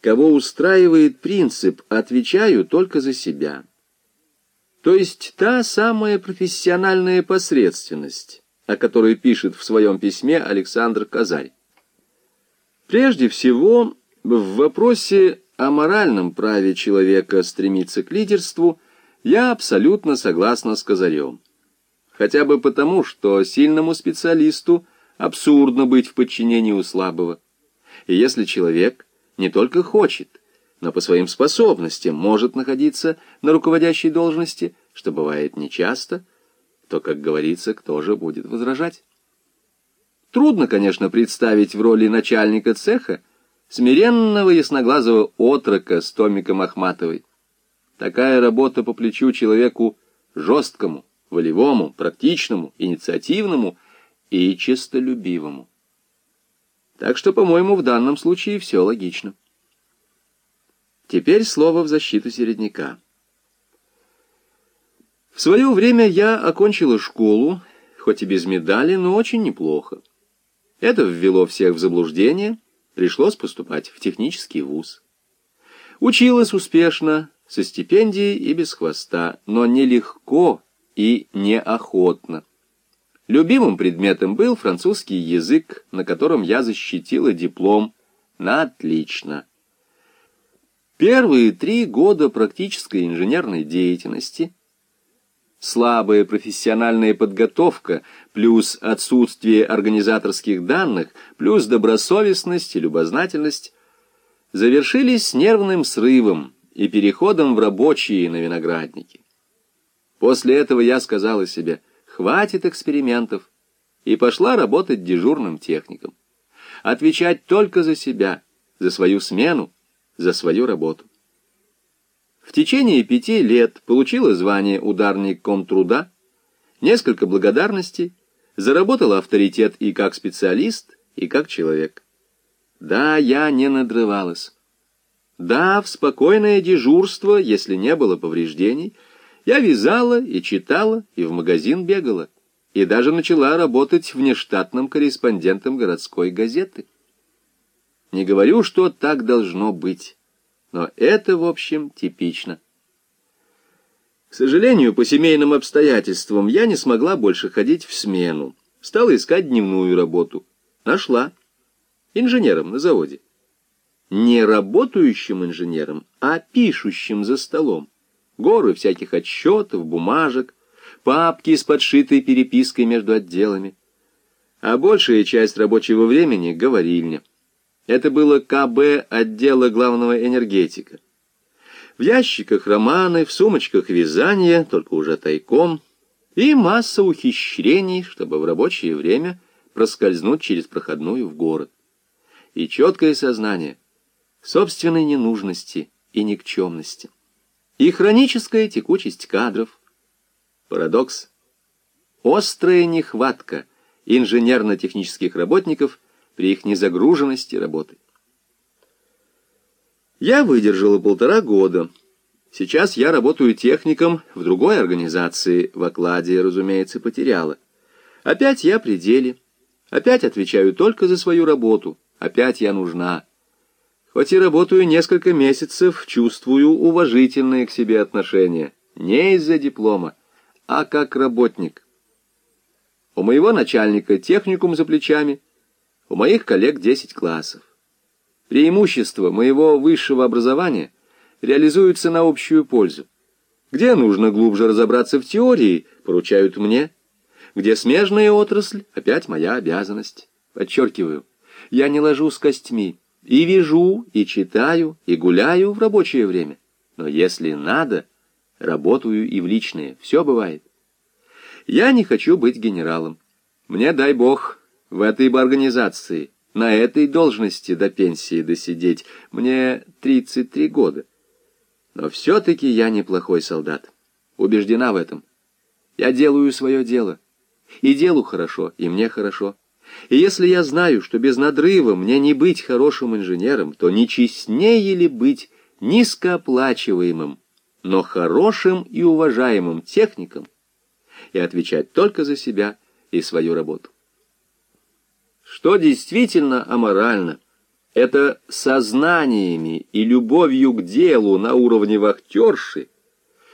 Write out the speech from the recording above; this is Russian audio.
кого устраивает принцип «отвечаю только за себя». То есть та самая профессиональная посредственность, о которой пишет в своем письме Александр Казарь. Прежде всего, в вопросе о моральном праве человека стремиться к лидерству я абсолютно согласна с Казарем. Хотя бы потому, что сильному специалисту абсурдно быть в подчинении у слабого. И если человек не только хочет, но по своим способностям может находиться на руководящей должности, что бывает нечасто, то, как говорится, кто же будет возражать? Трудно, конечно, представить в роли начальника цеха смиренного ясноглазого отрока с Томиком Ахматовой. Такая работа по плечу человеку жесткому, волевому, практичному, инициативному и честолюбивому. Так что, по-моему, в данном случае все логично. Теперь слово в защиту середняка. В свое время я окончила школу, хоть и без медали, но очень неплохо. Это ввело всех в заблуждение, пришлось поступать в технический вуз. Училась успешно, со стипендией и без хвоста, но нелегко и неохотно. Любимым предметом был французский язык, на котором я защитила диплом на отлично. Первые три года практической инженерной деятельности, слабая профессиональная подготовка, плюс отсутствие организаторских данных, плюс добросовестность и любознательность, завершились нервным срывом и переходом в рабочие на виноградники. После этого я сказала себе, хватит экспериментов, и пошла работать дежурным техником. Отвечать только за себя, за свою смену, за свою работу. В течение пяти лет получила звание ударник комтруда, несколько благодарностей, заработала авторитет и как специалист, и как человек. Да, я не надрывалась. Да, в спокойное дежурство, если не было повреждений, я вязала и читала, и в магазин бегала, и даже начала работать внештатным корреспондентом городской газеты. Не говорю, что так должно быть, но это, в общем, типично. К сожалению, по семейным обстоятельствам я не смогла больше ходить в смену. Стала искать дневную работу. Нашла. Инженером на заводе. Не работающим инженером, а пишущим за столом. Горы всяких отчетов, бумажек, папки с подшитой перепиской между отделами. А большая часть рабочего времени — говорильня. Это было КБ отдела главного энергетика. В ящиках романы, в сумочках вязание, только уже тайком, и масса ухищрений, чтобы в рабочее время проскользнуть через проходную в город. И четкое сознание собственной ненужности и никчемности. И хроническая текучесть кадров. Парадокс. Острая нехватка инженерно-технических работников – при их незагруженности работы. Я выдержала полтора года. Сейчас я работаю техником в другой организации, в окладе, разумеется, потеряла. Опять я при деле. Опять отвечаю только за свою работу. Опять я нужна. Хоть и работаю несколько месяцев, чувствую уважительные к себе отношения. Не из-за диплома, а как работник. У моего начальника техникум за плечами — у моих коллег 10 классов. Преимущества моего высшего образования реализуются на общую пользу. Где нужно глубже разобраться в теории, поручают мне. Где смежная отрасль, опять моя обязанность. Подчеркиваю, я не ложу с костьми. И вяжу, и читаю, и гуляю в рабочее время. Но если надо, работаю и в личное. Все бывает. Я не хочу быть генералом. Мне, дай бог, в этой бы организации, на этой должности до пенсии досидеть. Мне 33 года. Но все-таки я неплохой солдат. Убеждена в этом. Я делаю свое дело. И делу хорошо, и мне хорошо. И если я знаю, что без надрыва мне не быть хорошим инженером, то не честнее ли быть низкооплачиваемым, но хорошим и уважаемым техником и отвечать только за себя и свою работу? Что действительно аморально, Это сознаниями и любовью к делу на уровне вахтерши